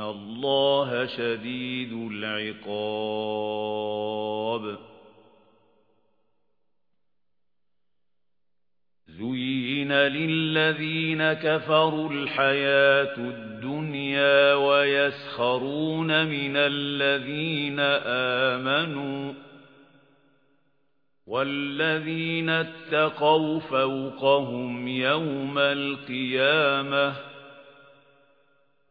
اللَّهَ شَدِيدُ الْعِقَابِ زُيِّنَ لِلَّذِينَ كَفَرُوا الْحَيَاةُ الدُّنْيَا وَيَسْخَرُونَ مِنَ الَّذِينَ آمَنُوا وَالَّذِينَ اتَّقَوْا فَوْقَهُمْ يَوْمَ الْقِيَامَةِ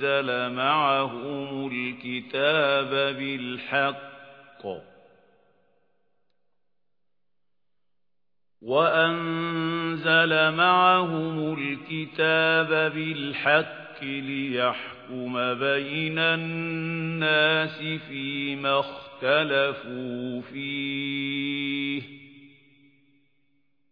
وَأَنزَلَ مَعَهُمُ الْكِتَابَ بِالْحَقِّ وَأَنزَلَ مَعَهُمُ الْكِتَابَ بِالْحَقِّ لِيَحْكُمَ بَيْنَ النَّاسِ فِيمَا اخْتَلَفُوا فِيهِ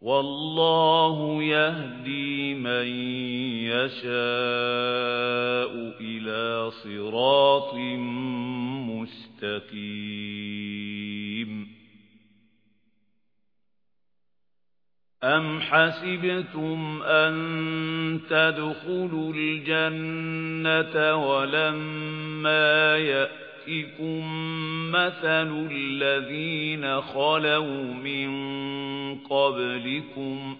وَاللَّهُ يَهْدِي مَن يَشَاءُ إِلَى صِرَاطٍ مُسْتَقِيمٍ. أَمْ حَسِبْتُمْ أَن تَدْخُلُوا الْجَنَّةَ وَلَمَّا يَأْتِكُم مَّثَلُ الَّذِينَ خَلَوْا مِن قَبْلِكُمْ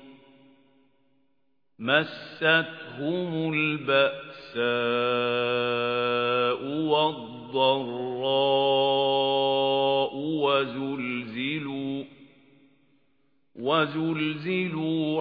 مَسَّتْهُمُ الْبَأْسَاءُ وَالضَّرَّاءُ وَزُلْزِلُوا وَزُلْزِلُوا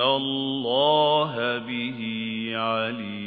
اللَّهَ بِهِ عَلِيمٌ